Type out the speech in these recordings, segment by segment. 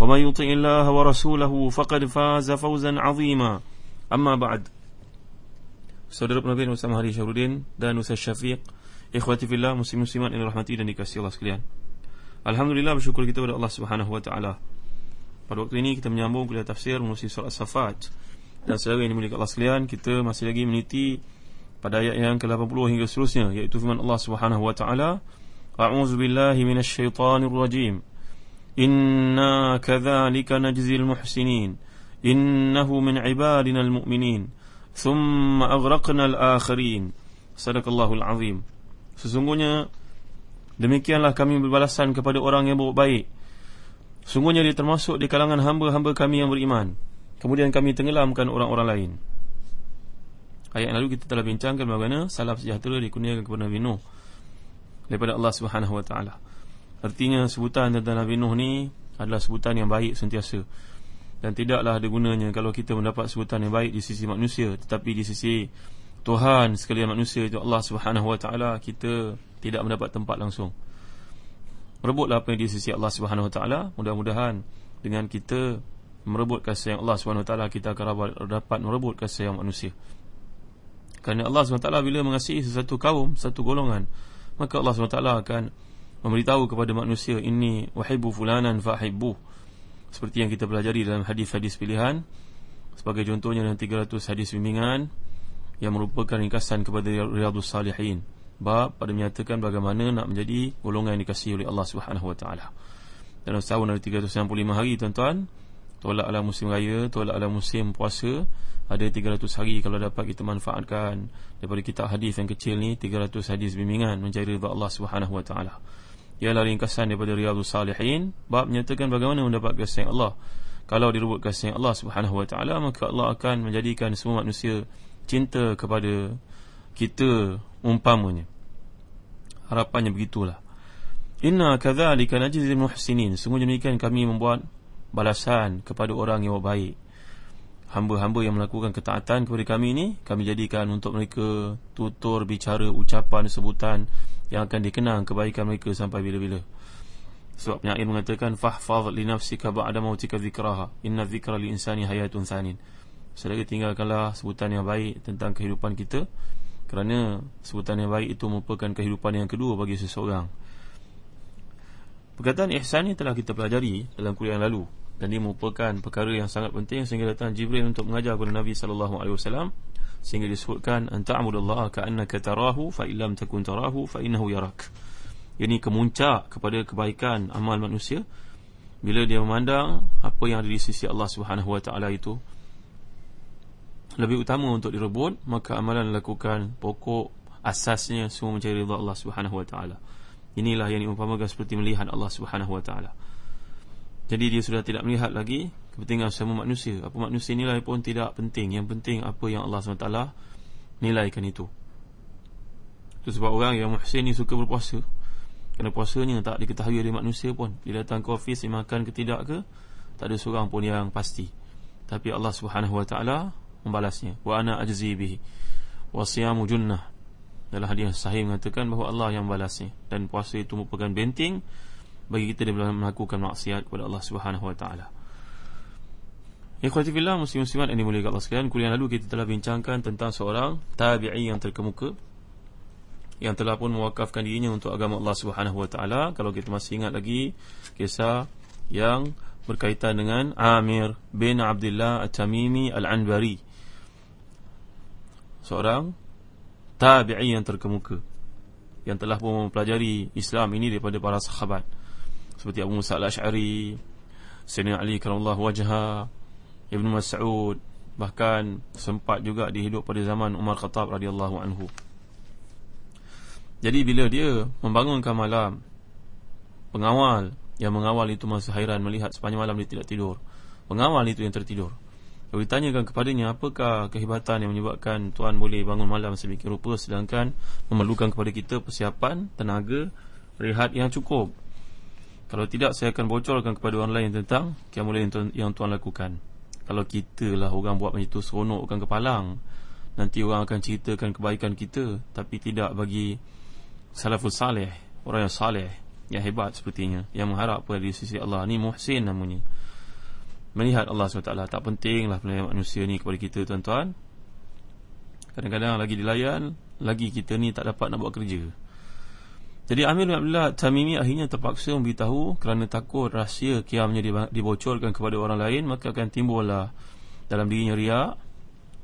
ومن يطع الله ورسوله فقد فاز فوزا عظيما أما بعد Saudara penabian Ustaz Mahdi Syarudin dan Ustaz Syafiq Ikhwati fillah muslim-muslimat yang dirahmati dan dikasihi Allah sekalian Alhamdulillah bersyukur kita kepada Allah Subhanahu wa taala. Pada waktu ini kita menyambung kuliah tafsir melalui surah As-Saffat. Dan saudara yang dimuliakan Allah sekalian, kita masih lagi meniti pada ayat yang ke-80 hingga seterusnya iaitu firman Allah Subhanahu wa taala A'udzu billahi rajim Inna kadzalika najzil muhsinin innahu min ibadina almu'minin. Thumma aghraqna al-akhirin. Sadaqallahul azim. Sesungguhnya demikianlah kami berbalasan kepada orang yang baik. Sungguhnya dia termasuk di kalangan hamba-hamba kami yang beriman. Kemudian kami tenggelamkan orang-orang lain. Ayat yang lalu kita telah bincangkan bagaimana salaf sejahtera dikurniakan kepada Nabi Nuh. Daripada Allah Subhanahu wa taala Artinya sebutan tentang Nabi Nuh ni adalah sebutan yang baik sentiasa. Dan tidaklah ada gunanya kalau kita mendapat sebutan yang baik di sisi manusia Tetapi di sisi Tuhan sekalian manusia itu Allah ta'ala Kita tidak mendapat tempat langsung. Merebutlah apa yang di sisi Allah subhanahu wa ta'ala. Mudah-mudahan dengan kita merebut kasih yang Allah subhanahu wa ta'ala Kita akan dapat merebut kasih yang manusia. Kerana Allah subhanahu wa ta'ala bila mengasihi sesuatu kaum, satu golongan Maka Allah subhanahu wa ta'ala akan memberitahu kepada manusia ini wahibbu fulanan fahibbu. Seperti yang kita pelajari dalam hadis-hadis pilihan. Sebagai contohnya dalam 300 hadis bimbingan yang merupakan ringkasan kepada riyadhus salihin. Bab pada menyatakan bagaimana nak menjadi golongan yang dikasihi oleh Allah Subhanahu wa taala. Dalam setahun ada 365 hari tuan-tuan tolak ala musim raya tolak ala musim puasa ada 300 hari kalau dapat kita manfaatkan. Daripada kitab hadis yang kecil ni 300 hadis bimbingan mencari ridha Allah Subhanahu wa taala ialah ringkasan daripada Riyadhus Salihin bab menyatakan bagaimana mendapat kasih Allah. Kalau direbut kasih Allah Subhanahu wa taala maka Allah akan menjadikan semua manusia cinta kepada kita umpamanya. Harapannya begitulah. Inna kadzalika najzil muhsinin. Sungguh demikian kami membuat balasan kepada orang yang baik. Hamba-hamba yang melakukan ketaatan kepada kami ini kami jadikan untuk mereka tutur bicara ucapan sebutan yang akan dikenang kebaikan mereka sampai bila-bila. Sebab penyair mengatakan fahfaz li nafsika ba'da mautika dzikraha inna dzikra li insani hayatun thanin. Selagi tinggalkanlah sebutan yang baik tentang kehidupan kita kerana sebutan yang baik itu merupakan kehidupan yang kedua bagi seseorang. Perkataan ihsan ini telah kita pelajari dalam kuliah yang lalu dan dia merupakan perkara yang sangat penting sehingga datang Jibril untuk mengajar kepada Nabi sallallahu alaihi wasallam sehingga disebutkan anta'budallaha ka'annaka tarahu fa illam takun tarahu fa innahu yarak. Ini kemuncak kepada kebaikan amal manusia. Bila dia memandang apa yang ada di sisi Allah Subhanahu wa taala itu lebih utama untuk direbut maka amalan dilakukan pokok asasnya semua mencari ridha Allah Subhanahu wa taala. Inilah yang diumpamakan seperti melihat Allah Subhanahu wa taala jadi dia sudah tidak melihat lagi kepentingan semua manusia. Apa manusia nilai pun tidak penting. Yang penting apa yang Allah SWT nilaikan itu. Itu sebab orang yang muhsin ni suka berpuasa. Kerana puasanya tak diketahui oleh manusia pun. Dia datang ke ofis, dia makan ke tidak ke, tak ada seorang pun yang pasti. Tapi Allah SWT membalasnya. Wa ana ajzi bihi. Wa siyamu junnah. Dalam hadis sahih mengatakan bahawa Allah yang membalasnya. Dan puasa itu merupakan benting bagi kita dalam melakukan maksiat kepada Allah Subhanahu wa taala. Ikhwati fillah muslim-muslimat yang dimuliakan Allah sekalian, kuliah lalu kita telah bincangkan tentang seorang tabi'i yang terkemuka yang telah pun mewakafkan dirinya untuk agama Allah Subhanahu wa taala. Kalau kita masih ingat lagi kisah yang berkaitan dengan Amir bin Abdullah At-Tamimi Al-Anbari seorang tabi'i yang terkemuka yang telah pun mempelajari Islam ini daripada para sahabat seperti Abu Musa Al-Ash'ari Sayyidina Ali karamallahu wajha Ibn Mas'ud bahkan sempat juga dihidup pada zaman Umar Khattab radhiyallahu anhu. Jadi bila dia membangunkan malam pengawal yang mengawal itu masih hairan melihat sepanjang malam dia tidak tidur. Pengawal itu yang tertidur. Kalau ditanyakan kepadanya apakah kehebatan yang menyebabkan tuan boleh bangun malam sedemikian rupa sedangkan memerlukan kepada kita persiapan, tenaga, rehat yang cukup. Kalau tidak saya akan bocorkan kepada orang lain tentang kiamulail yang tuan, yang tuan lakukan. Kalau kita lah orang buat macam itu seronokkan kepalang, nanti orang akan ceritakan kebaikan kita. Tapi tidak bagi salafus salih, orang yang salih, yang hebat sepertinya, yang mengharap pada sisi Allah. Ni muhsin namanya. Melihat Allah SWT tak pentinglah pelayan manusia ni kepada kita tuan-tuan. Kadang-kadang lagi dilayan lagi kita ni tak dapat nak buat kerja jadi Amir bin Abdullah Tamimi akhirnya terpaksa memberitahu kerana takut rahsia kiamnya dibocorkan kepada orang lain maka akan timbullah dalam dirinya riak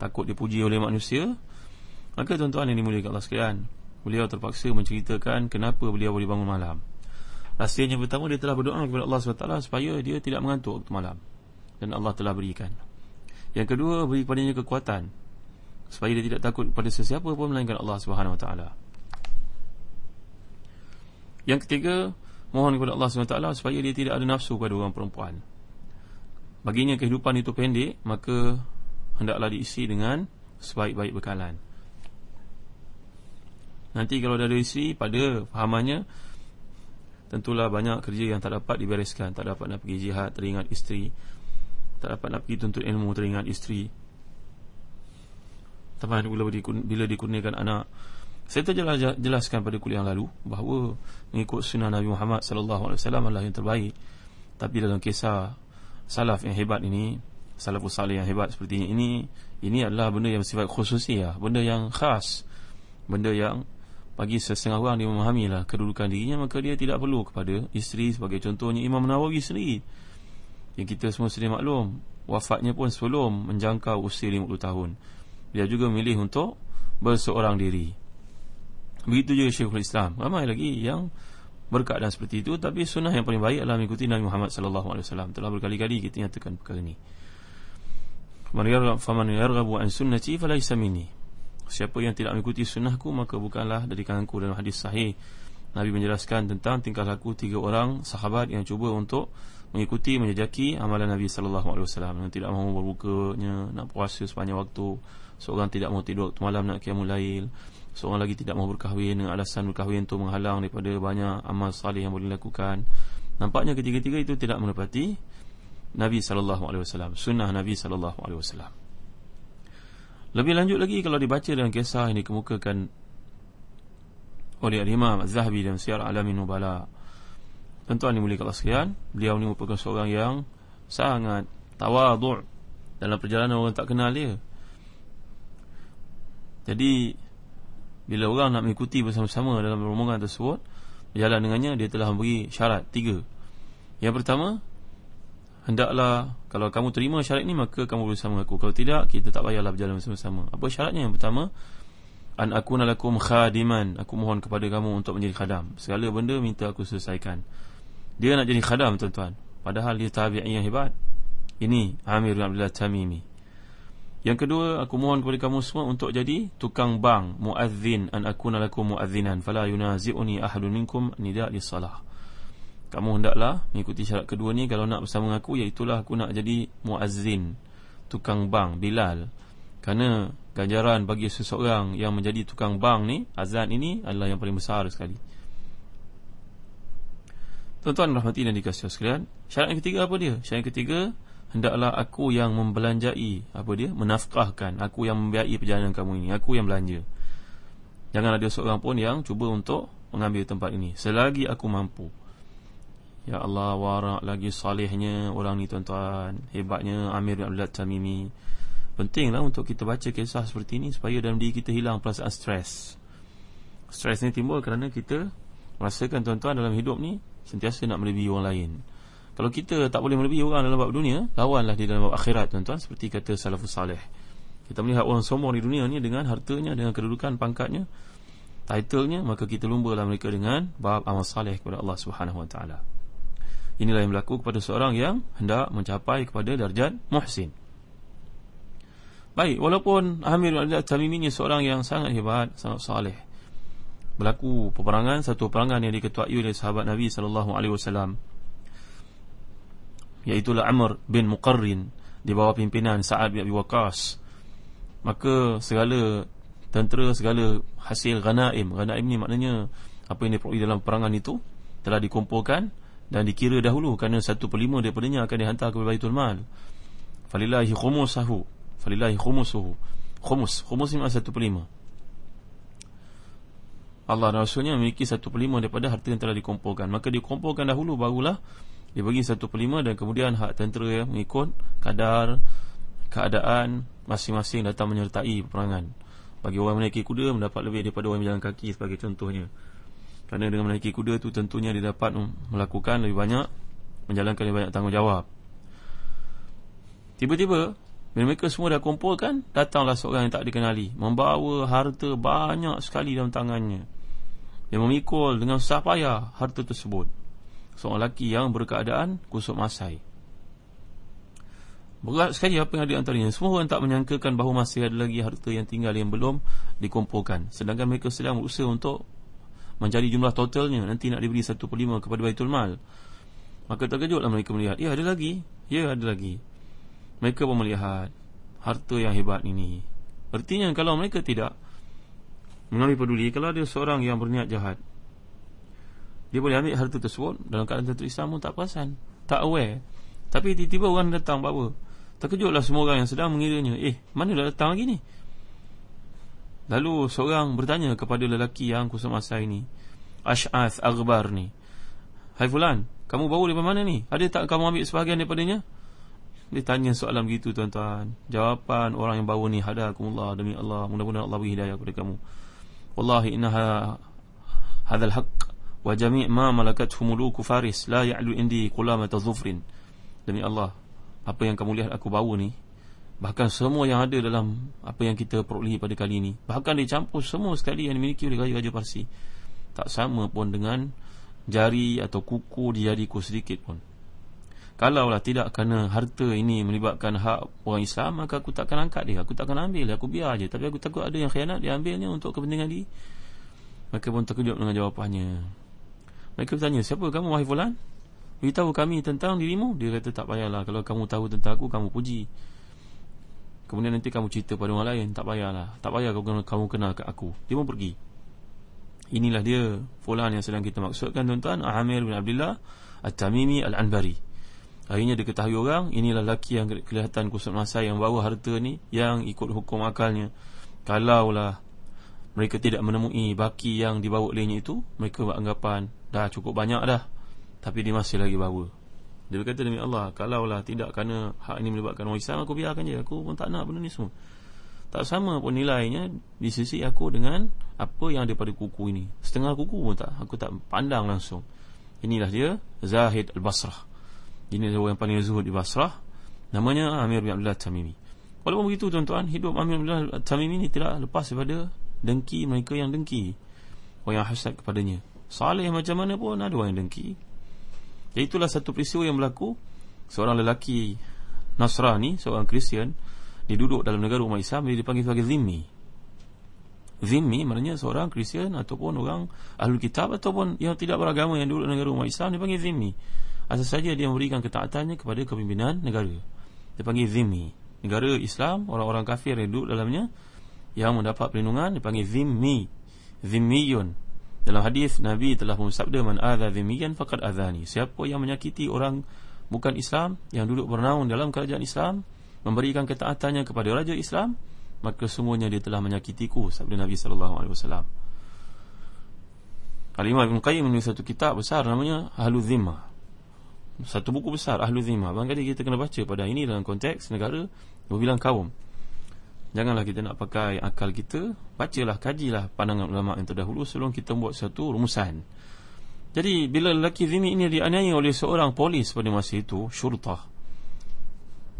takut dipuji oleh manusia maka tuan-tuan yang dimuliakan Allah sekalian beliau terpaksa menceritakan kenapa beliau boleh bangun malam rahsianya pertama dia telah berdoa kepada Allah SWT supaya dia tidak mengantuk waktu malam dan Allah telah berikan. Yang kedua, beri kepadanya kekuatan supaya dia tidak takut pada sesiapa pun melainkan Allah Subhanahu Wa Taala. Yang ketiga, mohon kepada Allah Taala supaya dia tidak ada nafsu pada orang perempuan. Baginya kehidupan itu pendek, maka hendaklah diisi dengan sebaik-baik bekalan. Nanti kalau dah ada isteri, pada fahamannya tentulah banyak kerja yang tak dapat dibereskan, tak dapat nak pergi jihad, teringat isteri, tak dapat nak pergi tuntut ilmu teringat isteri Teman bila, bila dikurniakan anak Saya telah jelaskan pada kuliah yang lalu Bahawa mengikut sunnah Nabi Muhammad SAW adalah yang terbaik. Tapi dalam kisah salaf yang hebat ini Salafus salih yang hebat seperti ini Ini adalah benda yang bersifat khususi ya, Benda yang khas. Benda yang bagi sesetengah orang dia memahami lah kedudukan dirinya Maka dia tidak perlu kepada isteri Sebagai contohnya Imam Nawawi sendiri. Yang kita semua sedia maklum wafatnya pun sebelum menjangkau usia 50 tahun. Dia juga memilih untuk berseorang diri begitu juga Syekhul Islam. Ramai lagi yang berkeadaan seperti itu tapi sunnah yang paling baik adalah mengikuti Nabi Muhammad wasallam. Telah berkali-kali kita nyatakan perkara ini. Faman yarghabu an sunnati falaysa minni. Siapa yang tidak mengikuti sunnahku maka bukanlah dari kalanganku dalam hadis sahih Nabi menjelaskan tentang tingkah laku tiga orang sahabat yang cuba untuk mengikuti menjejaki amalan Nabi sallallahu alaihi wasallam. Yang tidak mahu berbukanya nak puasa sepanjang waktu seorang tidak mahu tidur waktu malam nak qiyamul lail seorang lagi tidak mahu berkahwin dengan alasan berkahwin itu menghalang daripada banyak amal salih yang boleh dilakukan. Nampaknya ketiga-tiga itu tidak menepati Nabi sallallahu alaihi wasallam sunnah Nabi sallallahu alaihi wasallam. Lebih lanjut lagi kalau dibaca dalam kisah yang dikemukakan oleh Imam Az-Zahabi dalam Syiar Alamin Nubala. Tuan-tuan yang Allah sekalian Beliau ni merupakan seorang yang Sangat tawaduk Dalam perjalanan orang tak kenal dia. Jadi Bila orang nak mengikuti bersama-sama Dalam rombongan tersebut Berjalan dengannya Dia telah memberi syarat Tiga. Yang pertama Hendaklah Kalau kamu terima syarat ini Maka kamu bersama aku Kalau tidak Kita tak payahlah berjalan bersama-sama. Apa syaratnya? Yang pertama An aku nalakum khadiman. Aku mohon kepada kamu untuk menjadi khadam. Segala benda minta aku selesaikan. Dia nak jadi khadam tuan-tuan. Padahal dia tabi'i yang hebat. Ini Amir Abdullah Tamimi Yang kedua Aku mohon kepada kamu semua Untuk jadi tukang bang Mu'adzin An akuna lakum mu'adzinan Fala yunazi'uni ahadun minkum Nida' li salah. Kamu hendaklah Mengikuti syarat kedua ni. Kalau nak bersama aku Iaitulah aku nak jadi Mu'adzin Tukang bang Bilal. Kerana Ganjaran bagi seseorang Yang menjadi tukang bang ni Azan ini Adalah yang paling besar sekali. Tuan-tuan rahmati dan dikasih sekalian Syarat yang ketiga apa dia? Syarat yang ketiga Hendaklah aku yang membelanjai Apa dia? Menafkahkan. Aku yang membiayai perjalanan kamu ini. Aku yang belanja. Jangan ada seorang pun yang cuba untuk Mengambil tempat ini. Selagi aku mampu. Ya Allah warak lagi salihnya Orang ni tuan-tuan. Hebatnya Amir bin Abdullah Tamimi. Pentinglah untuk kita baca kisah seperti ini Supaya dalam diri kita hilang perasaan stres. Stres ni timbul kerana kita Merasakan tuan-tuan dalam hidup ni sentiasa nak melebihi orang lain. Kalau kita tak boleh melebihi orang dalam bab dunia Lawanlah di dalam bab akhirat tuan-tuan Seperti kata salafus salih. Kita melihat orang sombong di dunia ni Dengan hartanya, dengan kedudukan pangkatnya Titlenya Maka kita lumbalah mereka dengan Bab amal salih kepada Allah subhanahu wa ta'ala. Inilah yang berlaku kepada seorang yang Hendak mencapai kepada darjat muhsin. Baik, walaupun Amir bin Tamimi ini seorang yang sangat hebat Sangat salih. Berlaku peperangan Satu peperangan yang diketuai oleh sahabat Nabi SAW Iaitulah Amr bin Muqarrin Di bawah pimpinan Sa'ad bin Abi Waqas Maka segala tentera, segala hasil ghanaim Ghanaim ni maknanya Apa yang diperoleh dalam perangan itu Telah dikumpulkan Dan dikira dahulu Kerana satu per lima daripadanya akan dihantar ke Baitul Mal. Falillahi khumusahu Falillahi khumusuhu. Khumus, khumus ni maknanya satu per lima Allah dan Rasulnya memiliki satu per lima daripada harta yang telah dikumpulkan. Maka dikumpulkan dahulu barulah dia bagi satu per lima dan kemudian hak tentera ya, mengikut kadar keadaan masing-masing datang menyertai peperangan. Bagi orang menaiki kuda mendapat lebih daripada orang berjalan kaki sebagai contohnya. Kerana dengan menaiki kuda tu tentunya dia dapat melakukan lebih banyak menjalankan lebih banyak tanggungjawab. Tiba-tiba bila mereka semua dah kumpulkan datanglah seorang yang tak dikenali membawa harta banyak sekali dalam tangannya. Dia memikul dengan susah payah harta tersebut seorang lelaki yang berkeadaan kusuk masai. Berat sekali apa yang ada antaranya. Semua orang tak menyangkakan bahawa masih ada lagi harta yang tinggal yang belum dikumpulkan. Sedangkan mereka sedang berusaha untuk mencari jumlah totalnya. Nanti nak diberi satu per lima kepada Baitul Mal. Maka terkejutlah mereka melihat. Ya ada lagi. Ya ada lagi. Mereka pun melihat harta yang hebat ini. Artinya kalau mereka tidak mengambil peduli. Kalau ada seorang yang berniat jahat. Dia boleh ambil harta tersebut Dalam keadaan tentu Islam pun tak perasan. Tak aware. Tapi tiba-tiba orang datang bawa Terkejutlah semua orang yang sedang mengiranya Eh mana dah datang lagi ni? Lalu seorang bertanya kepada lelaki yang kusam masa ini Ash'ath Aghbar ni Hai Fulan Kamu bawa daripada mana ni? Ada tak kamu ambil sebahagian daripadanya? Dia tanya soalan begitu tuan-tuan. Jawapan orang yang bawa ni Hadakumullah demi Allah Mudah-mudahan Allah beri hidayah kepada kamu. Wallahi innaha Hadal haqq wa jami' ma malakathu muluku faris la ya'lu indi qulamata dhufrin demi Allah apa yang kamu lihat aku bawa ni bahkan semua yang ada dalam apa yang kita perolehi pada kali ini bahkan dicampur semua sekali yang dimiliki oleh raja-raja Parsi tak sama pun dengan jari atau kuku di jariku sedikit pun. Kalaulah tidak kerana harta ini melibatkan hak orang Islam maka aku takkan angkat dia aku takkan ambil aku biar aja tapi aku takut ada yang khianat dia ambilnya untuk kepentingan dia. Maka pun terkejut dengan jawapannya mereka bertanya, siapa kamu wahai fulan? Beritahu kami tentang dirimu. Dia kata tak payahlah. Kalau kamu tahu tentang aku, kamu puji. Kemudian nanti kamu cerita pada orang lain. Tak payahlah. Tak payah kamu, kamu kenal ke aku. Dia pun pergi. Inilah dia Fulan yang sedang kita maksudkan tuan-tuan. Amir bin Abdullah At-Tamimi Al-Anbari. Akhirnya diketahui orang Inilah lelaki yang kelihatan kusut masa Yang bawa harta ni Yang ikut hukum akalnya. Kalaulah Mereka tidak menemui baki yang dibawa olehnya itu Mereka beranggapan Dah cukup banyak dah. Tapi dia masih lagi bawa. Dia berkata demi Allah Kalaulah tidak kerana hak ini melibatkan Islam Aku biarkan je. Aku pun tak nak benda ni semua. Tak sama pun nilainya Di sisi aku dengan Apa yang ada pada kuku ini. Setengah kuku pun tak. Aku tak pandang langsung. Inilah dia Zahid Al-Basrah. Ini adalah orang yang paling zuhud di Basrah. Namanya Amir bin Abdullah Tamimi. Walaupun begitu tuan-tuan Hidup Amir bin Abdullah Tamimi ini tidak lepas daripada Dengki mereka yang dengki. Orang yang hasad kepadanya. Salih macam mana pun ada orang yang dengki. Itulah satu peristiwa yang berlaku. Seorang lelaki Nasrani, seorang Kristian Dia duduk dalam negara umat Islam Dia dipanggil sebagai Zimmi. Zimmi maknanya seorang Kristian Ataupun orang Ahlul Kitab Ataupun yang tidak beragama yang duduk dalam negara umat Islam Dia panggil Zimmi. Asal saja dia memberikan ketaatannya kepada kepimpinan negara. Dia panggil Zimmi. Negara Islam, orang-orang kafir yang duduk dalamnya Yang mendapat perlindungan Dia panggil Zimmi Zimmiyun dalam hadis Nabi telah bersabda man adza dhimmiyan faqad adzani. Siapa yang menyakiti orang bukan Islam yang duduk bernaung dalam kerajaan Islam memberikan ketaatannya kepada raja Islam maka semuanya dia telah menyakitiku sabda Nabi sallallahu alaihi wasallam. Al-Imam Ibn Qayyim menulis satu kitab besar namanya Ahlul Zimmah. Satu buku besar Ahlul Zimmah. Barangkali kita kena baca pada ini dalam konteks negara berbilang kaum. Janganlah kita nak pakai akal kita Bacalah, kajilah pandangan ulama' yang terdahulu Sebelum kita buat satu rumusan. Jadi bila lelaki zimi ini dianiaya oleh seorang polis pada masa itu Syurtah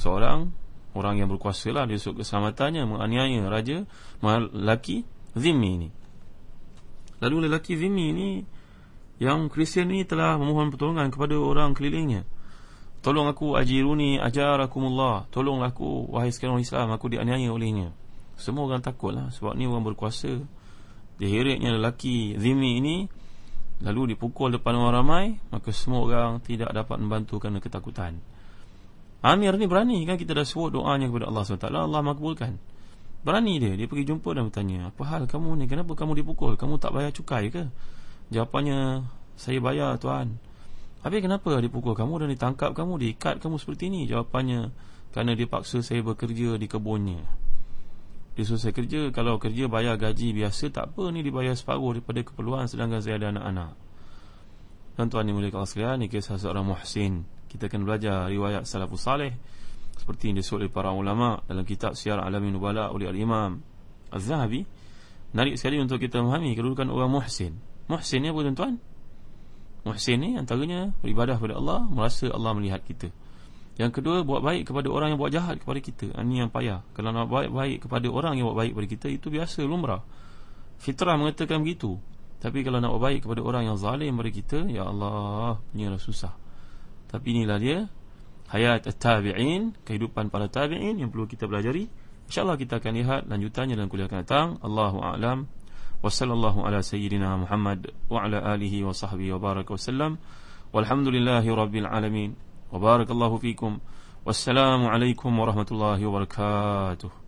Seorang orang yang berkuasa lah Dia suka keselamatannya menganiaya raja Lelaki zimi ini. Lalu lelaki zimi ini Yang Kristian ini telah memohon pertolongan kepada orang kelilingnya Tolong aku ajiruni ajarakumullah. Tolonglah aku wahai sekalian Islam Aku dianiaya olehnya. Semua orang takutlah Sebab ni orang berkuasa. Dihiritnya lelaki zimi ini Lalu dipukul depan orang ramai Maka semua orang tidak dapat membantu kerana ketakutan. Amir ni berani kan kita dah sebut doanya kepada Allah SWT. Allah makbulkan. Berani dia, dia pergi jumpa dan bertanya Apa hal kamu ni, kenapa kamu dipukul? Kamu tak bayar cukai ke? Jawapannya, saya bayar tuan Habis kenapa dipukul kamu dan ditangkap kamu Diikat kamu seperti ini? Jawapannya, kerana dia paksa saya bekerja di kebunnya. Dia suruh saya kerja Kalau kerja bayar gaji biasa Tak apa ni dibayar separuh daripada keperluan Sedangkan saya ada anak-anak. Tuan-tuan ni mulai kalau sekalian Ini kisah seorang muhsin. Kita akan belajar riwayat salafus salih seperti yang disebut oleh para ulama dalam kitab Syiar Alamin Nubala oleh Al-Imam Az-Zahabi. Menarik sekali untuk kita memahami kedudukan orang muhsin. Muhsin ni apa tuan-tuan muhsin ni antaranya beribadah kepada Allah merasa Allah melihat kita. Yang kedua buat baik kepada orang yang buat jahat kepada kita. Ini yang payah. Kalau nak buat baik kepada orang yang buat baik kepada kita itu biasa lumrah. Fitrah mengatakan begitu. Tapi kalau nak buat baik kepada orang yang zalim kepada kita ya Allah punya susah. Tapi inilah dia Hayat tabi'in Kehidupan para tabi'in Yang perlu kita pelajari. InsyaAllah kita akan lihat Lanjutannya dalam kuliah akan datang. Allahu a'lam Wa sallallahu ala sayyidina Muhammad Wa ala alihi wa sahbihi wa baraka wa sallam. Walhamdulillahi rabbil alamin. Wa barakallahu fikum. Wassalamualaikum warahmatullahi wabarakatuh